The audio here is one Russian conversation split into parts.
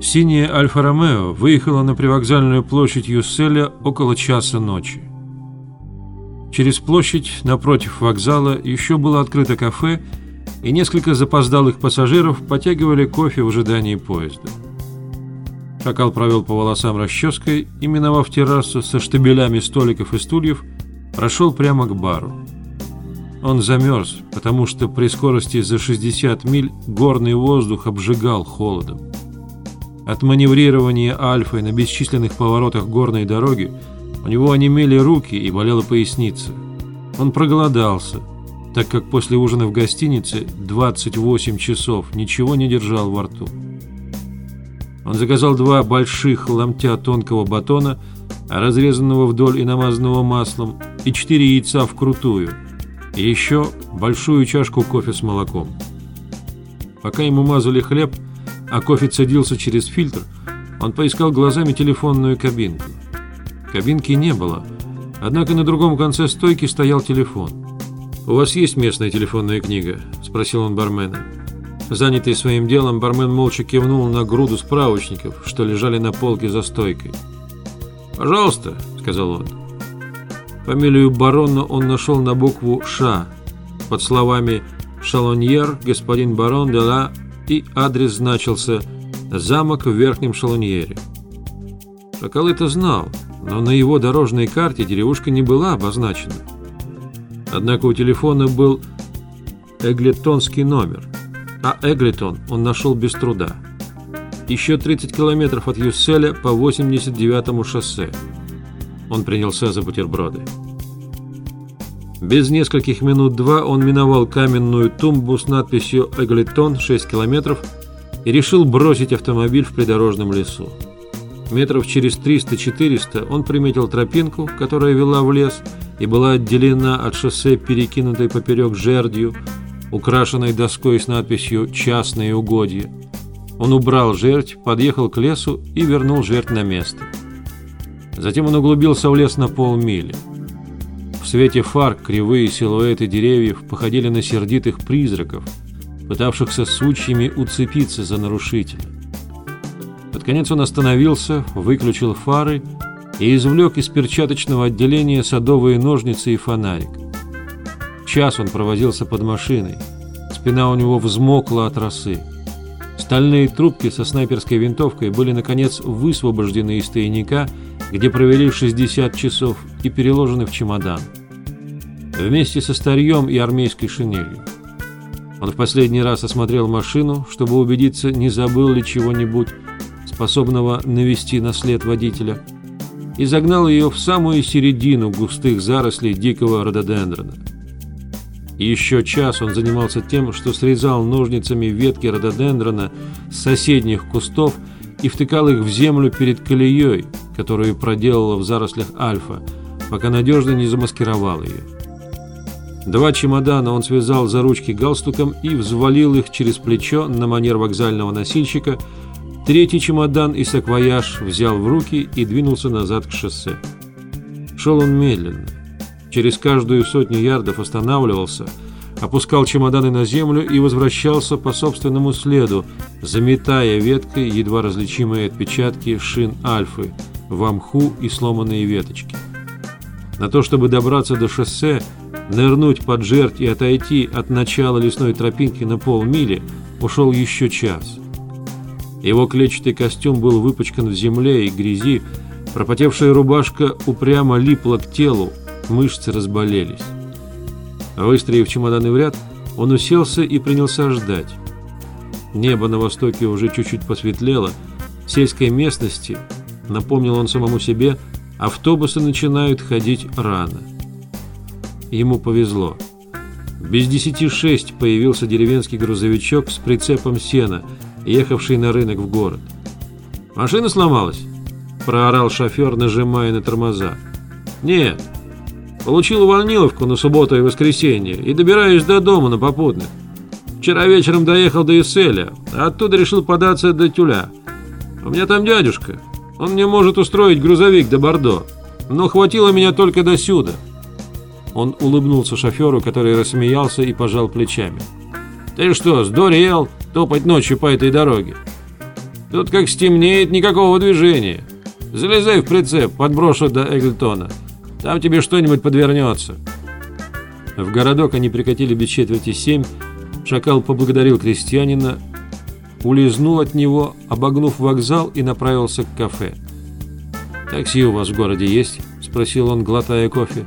Синяя Альфа-Ромео выехала на привокзальную площадь Юсселя около часа ночи. Через площадь, напротив вокзала, еще было открыто кафе, и несколько запоздалых пассажиров потягивали кофе в ожидании поезда. Шакал провел по волосам расческой и, миновав террасу со штабелями столиков и стульев, прошел прямо к бару. Он замерз, потому что при скорости за 60 миль горный воздух обжигал холодом. От маневрирования Альфой на бесчисленных поворотах горной дороги у него онемели руки и болела поясница. Он проголодался, так как после ужина в гостинице 28 часов ничего не держал во рту. Он заказал два больших ломтя тонкого батона, разрезанного вдоль и намазанного маслом, и четыре яйца вкрутую, и еще большую чашку кофе с молоком. Пока ему мазали хлеб, а кофе цедился через фильтр, он поискал глазами телефонную кабинку. Кабинки не было, однако на другом конце стойки стоял телефон. «У вас есть местная телефонная книга?» – спросил он бармена. Занятый своим делом, бармен молча кивнул на груду справочников, что лежали на полке за стойкой. «Пожалуйста», — сказал он. Фамилию барона он нашел на букву «Ш» под словами «Шалоньер, господин барон де ла» и адрес значился «Замок в Верхнем Шалоньере». Шакал это знал, но на его дорожной карте деревушка не была обозначена. Однако у телефона был эглетонский номер — а Эглитон он нашел без труда. Еще 30 километров от Юсселя по 89-му шоссе. Он принялся за бутерброды. Без нескольких минут два он миновал каменную тумбу с надписью «Эглитон 6 километров» и решил бросить автомобиль в придорожном лесу. Метров через 300-400 он приметил тропинку, которая вела в лес и была отделена от шоссе, перекинутой поперек жердью, украшенной доской с надписью «Частные угодья». Он убрал жерть, подъехал к лесу и вернул жерть на место. Затем он углубился в лес на полмили. В свете фар кривые силуэты деревьев походили на сердитых призраков, пытавшихся сучьями уцепиться за нарушителя. Под конец он остановился, выключил фары и извлек из перчаточного отделения садовые ножницы и фонарик. Час он провозился под машиной. Спина у него взмокла от росы. Стальные трубки со снайперской винтовкой были, наконец, высвобождены из тайника, где провели 60 часов, и переложены в чемодан. Вместе со старьем и армейской шинелью. Он в последний раз осмотрел машину, чтобы убедиться, не забыл ли чего-нибудь, способного навести на след водителя, и загнал ее в самую середину густых зарослей дикого рододендрона. Еще час он занимался тем, что срезал ножницами ветки рододендрона с соседних кустов и втыкал их в землю перед колеей, которую проделала в зарослях Альфа, пока надежно не замаскировал ее. Два чемодана он связал за ручки галстуком и взвалил их через плечо на манер вокзального носильщика. Третий чемодан и саквояж взял в руки и двинулся назад к шоссе. Шел он медленно через каждую сотню ярдов останавливался, опускал чемоданы на землю и возвращался по собственному следу, заметая веткой едва различимые отпечатки шин Альфы, в и сломанные веточки. На то, чтобы добраться до шоссе, нырнуть под жерть и отойти от начала лесной тропинки на полмили, ушел еще час. Его клетчатый костюм был выпачкан в земле и грязи, пропотевшая рубашка упрямо липла к телу, мышцы разболелись. Выстроив чемоданы в ряд, он уселся и принялся ждать. Небо на востоке уже чуть-чуть посветлело, сельской местности, напомнил он самому себе, автобусы начинают ходить рано. Ему повезло. Без десяти шесть появился деревенский грузовичок с прицепом сена, ехавший на рынок в город. «Машина сломалась?» – проорал шофер, нажимая на тормоза. «Нет, Получил увольниловку на субботу и воскресенье и добираюсь до дома на попутных. Вчера вечером доехал до Исселя, а оттуда решил податься до Тюля. У меня там дядюшка. Он мне может устроить грузовик до Бордо. Но хватило меня только до сюда. Он улыбнулся шоферу, который рассмеялся и пожал плечами. «Ты что, сдурел топать ночью по этой дороге?» Тут как стемнеет, никакого движения. Залезай в прицеп, подброшу до Эглтона. Там тебе что-нибудь подвернется». В городок они прикатили без четверти семь. Шакал поблагодарил крестьянина, улизнул от него, обогнув вокзал и направился к кафе. «Такси у вас в городе есть?» – спросил он, глотая кофе.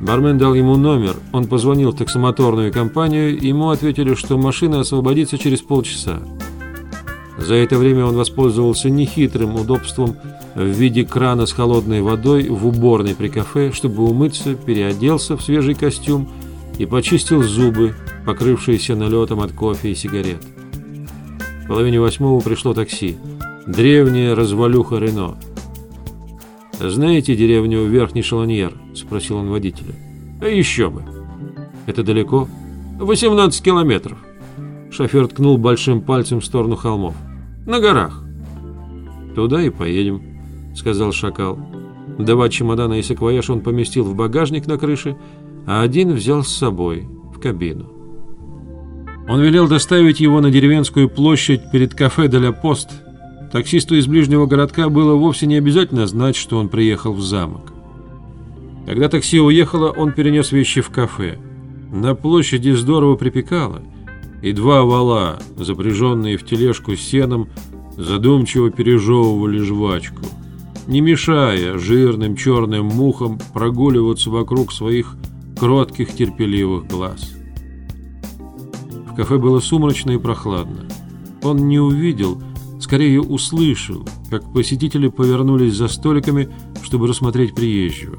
Бармен дал ему номер, он позвонил в таксомоторную компанию, ему ответили, что машина освободится через полчаса. За это время он воспользовался нехитрым удобством в виде крана с холодной водой в уборной при кафе, чтобы умыться, переоделся в свежий костюм и почистил зубы, покрывшиеся налетом от кофе и сигарет. В половине восьмого пришло такси. Древняя развалюха Рено. «Знаете деревню Верхний Шалоньер?» – спросил он водителя. «А еще бы». «Это далеко?» «18 километров». Шофер ткнул большим пальцем в сторону холмов. «На горах». «Туда и поедем», — сказал шакал. Два чемодана и саквояж он поместил в багажник на крыше, а один взял с собой в кабину. Он велел доставить его на деревенскую площадь перед кафе «Деля Пост». Таксисту из ближнего городка было вовсе не обязательно знать, что он приехал в замок. Когда такси уехало, он перенес вещи в кафе. На площади здорово припекало — и два вала, запряженные в тележку сеном, задумчиво пережевывали жвачку, не мешая жирным черным мухам прогуливаться вокруг своих кротких терпеливых глаз. В кафе было сумрачно и прохладно. Он не увидел, скорее услышал, как посетители повернулись за столиками, чтобы рассмотреть приезжего.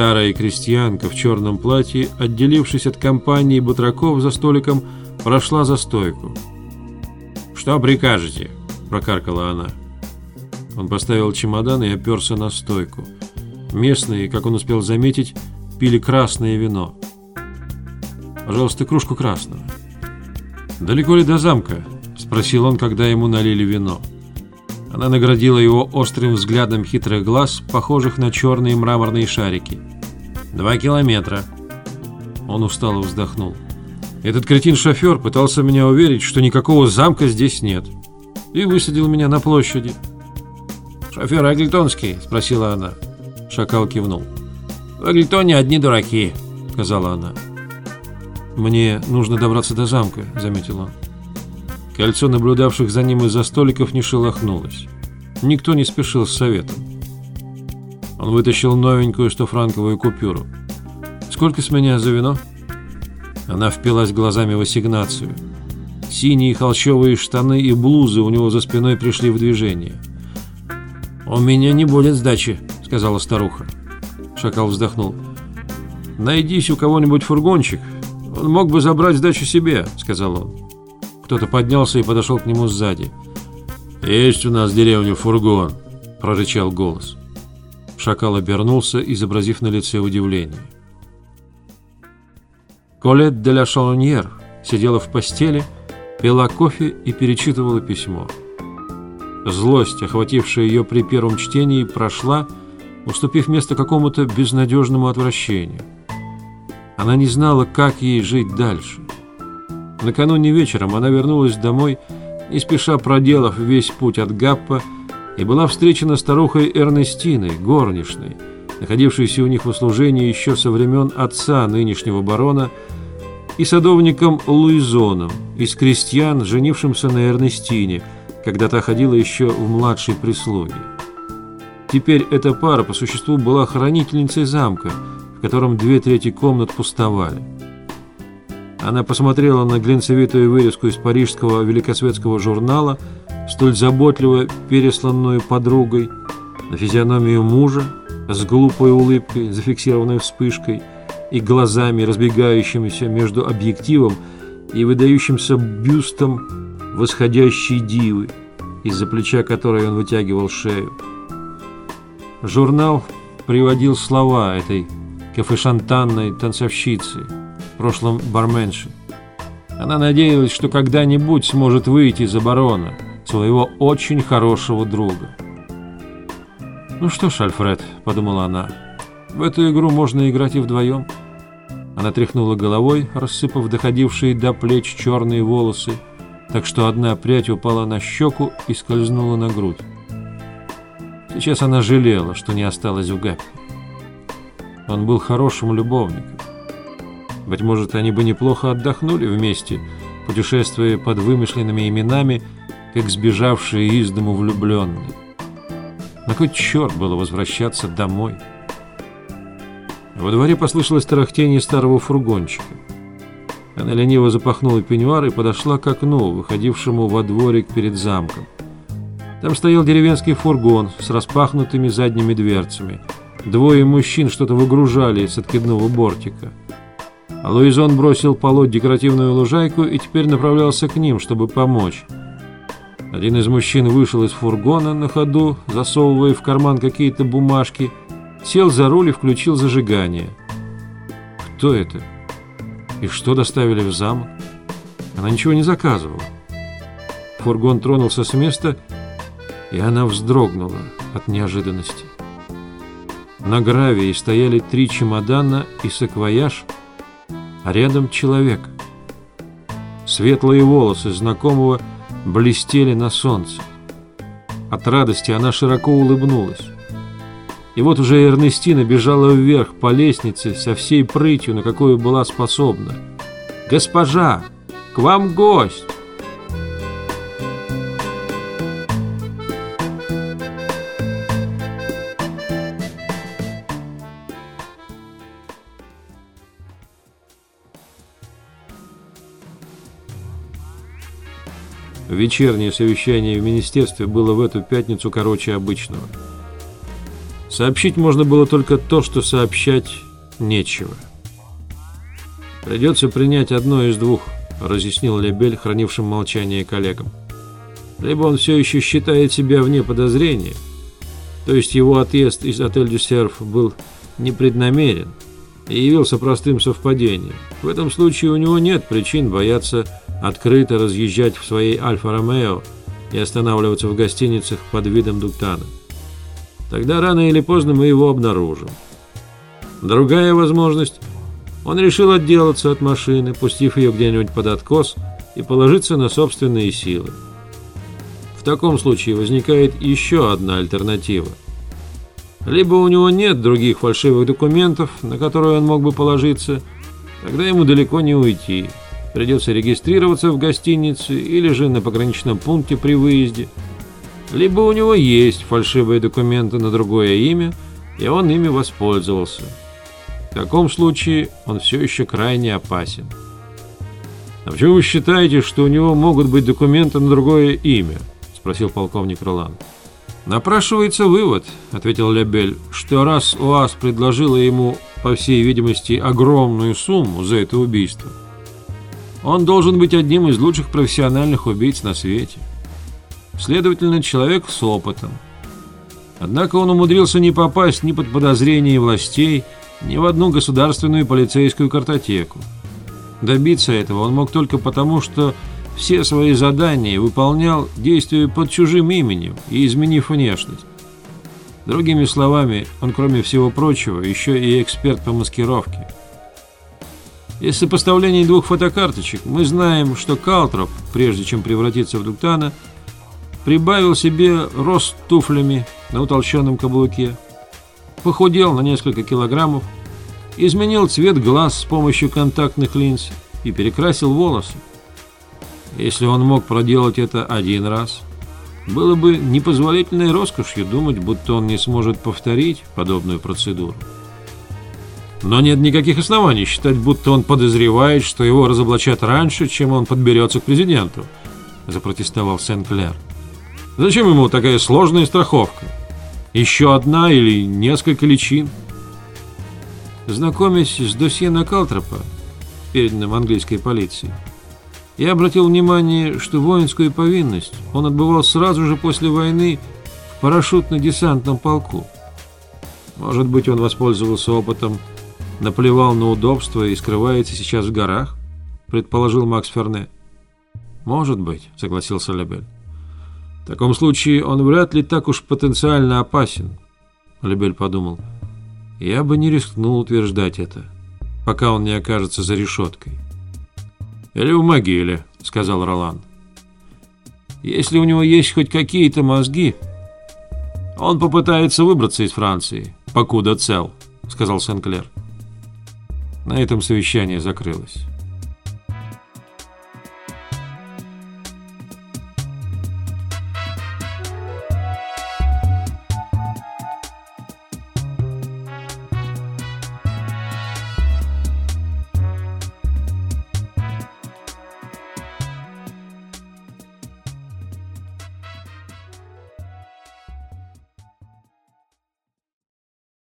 Старая крестьянка в черном платье, отделившись от компании батраков за столиком, прошла за стойку. «Что прикажете?» – прокаркала она. Он поставил чемодан и оперся на стойку. Местные, как он успел заметить, пили красное вино. «Пожалуйста, кружку красного». «Далеко ли до замка?» – спросил он, когда ему налили вино. Она наградила его острым взглядом хитрых глаз, похожих на черные мраморные шарики. «Два километра». Он устало вздохнул. «Этот кретин-шофер пытался меня уверить, что никакого замка здесь нет. И высадил меня на площади». «Шофер Аглитонский?» – спросила она. Шакал кивнул. «В Аглитоне одни дураки», – сказала она. «Мне нужно добраться до замка», – заметил он. Кольцо наблюдавших за ним из-за столиков не шелохнулось. Никто не спешил с советом. Он вытащил новенькую стофранковую купюру. «Сколько с меня за вино?» Она впилась глазами в ассигнацию. Синие холщовые штаны и блузы у него за спиной пришли в движение. «У меня не будет сдачи», — сказала старуха. Шакал вздохнул. «Найдись у кого-нибудь фургончик. Он мог бы забрать сдачу себе», — сказал он. Кто-то поднялся и подошел к нему сзади. «Есть у нас в деревне фургон», — прорычал голос. Шакал обернулся, изобразив на лице удивление. Колет де ла Шалоньер сидела в постели, пила кофе и перечитывала письмо. Злость, охватившая ее при первом чтении, прошла, уступив место какому-то безнадежному отвращению. Она не знала, как ей жить дальше. Накануне вечером она вернулась домой, не спеша проделав весь путь от Гаппа, и была встречена старухой Эрнестиной, горничной, находившейся у них в услужении еще со времен отца нынешнего барона, и садовником Луизоном, из крестьян, женившимся на Эрнестине, когда та ходила еще в младшей прислуге. Теперь эта пара по существу была хранительницей замка, в котором две трети комнат пустовали. Она посмотрела на глинцевитую вырезку из парижского великосветского журнала, столь заботливо пересланную подругой, на физиономию мужа с глупой улыбкой, зафиксированной вспышкой, и глазами, разбегающимися между объективом и выдающимся бюстом восходящей дивы, из-за плеча которой он вытягивал шею. Журнал приводил слова этой кафешантанной танцовщицы – прошлом барменши. Она надеялась, что когда-нибудь сможет выйти за барона, своего очень хорошего друга. «Ну что ж, Альфред», — подумала она, — «в эту игру можно играть и вдвоем». Она тряхнула головой, рассыпав доходившие до плеч черные волосы, так что одна прядь упала на щеку и скользнула на грудь. Сейчас она жалела, что не осталась в Гаппе. Он был хорошим любовником. Быть может, они бы неплохо отдохнули вместе, путешествуя под вымышленными именами, как сбежавшие из дому влюбленные. На кой черт было возвращаться домой? Во дворе послышалось тарахтение старого фургончика. Она лениво запахнула пеньюар и подошла к окну, выходившему во дворик перед замком. Там стоял деревенский фургон с распахнутыми задними дверцами. Двое мужчин что-то выгружали с откидного бортика. Луизон бросил полоть декоративную лужайку и теперь направлялся к ним, чтобы помочь. Один из мужчин вышел из фургона на ходу, засовывая в карман какие-то бумажки, сел за руль и включил зажигание. Кто это? И что доставили в замок? Она ничего не заказывала. Фургон тронулся с места, и она вздрогнула от неожиданности. На гравии стояли три чемодана и саквояж, а рядом человек. Светлые волосы знакомого блестели на солнце. От радости она широко улыбнулась. И вот уже Эрнестина бежала вверх по лестнице со всей прытью, на какую была способна. «Госпожа, к вам гость!» Вечернее совещание в министерстве было в эту пятницу короче обычного. Сообщить можно было только то, что сообщать нечего. «Придется принять одно из двух», — разъяснил Лебель, хранившим молчание коллегам. «Либо он все еще считает себя вне подозрения, то есть его отъезд из отель Дюсерф был непреднамерен и явился простым совпадением. В этом случае у него нет причин бояться открыто разъезжать в своей Альфа-Ромео и останавливаться в гостиницах под видом Дуктана. Тогда рано или поздно мы его обнаружим. Другая возможность – он решил отделаться от машины, пустив ее где-нибудь под откос и положиться на собственные силы. В таком случае возникает еще одна альтернатива. Либо у него нет других фальшивых документов, на которые он мог бы положиться, тогда ему далеко не уйти. Придется регистрироваться в гостинице или же на пограничном пункте при выезде – либо у него есть фальшивые документы на другое имя, и он ими воспользовался. В таком случае он все еще крайне опасен. «А почему вы считаете, что у него могут быть документы на другое имя?» – спросил полковник Ролан. «Напрашивается вывод», – ответил Лебель, – «что раз УАЗ предложила ему, по всей видимости, огромную сумму за это убийство, он должен быть одним из лучших профессиональных убийц на свете» следовательно, человек с опытом. Однако он умудрился не попасть ни под подозрение властей, ни в одну государственную полицейскую картотеку. Добиться этого он мог только потому, что все свои задания выполнял, действуя под чужим именем и изменив внешность. Другими словами, он, кроме всего прочего, еще и эксперт по маскировке. Из сопоставления двух фотокарточек мы знаем, что Калтроп, прежде чем превратиться в Дуктана, прибавил себе рост туфлями на утолщенном каблуке, похудел на несколько килограммов, изменил цвет глаз с помощью контактных линз и перекрасил волосы. Если он мог проделать это один раз, было бы непозволительной роскошью думать, будто он не сможет повторить подобную процедуру. Но нет никаких оснований считать, будто он подозревает, что его разоблачат раньше, чем он подберется к президенту, запротестовал Сен-Клер. Зачем ему такая сложная страховка? Еще одна или несколько личин? Знакомясь с досье на Калтропа, переданным английской полицией, я обратил внимание, что воинскую повинность он отбывал сразу же после войны в парашютно-десантном полку. Может быть, он воспользовался опытом, наплевал на удобство и скрывается сейчас в горах, предположил Макс Ферне. Может быть, согласился Лебель. В таком случае он вряд ли так уж потенциально опасен, Лебель подумал. Я бы не рискнул утверждать это, пока он не окажется за решеткой. Или в могиле, сказал Ролан. Если у него есть хоть какие-то мозги, он попытается выбраться из Франции, покуда цел, сказал Сенклер. На этом совещание закрылось.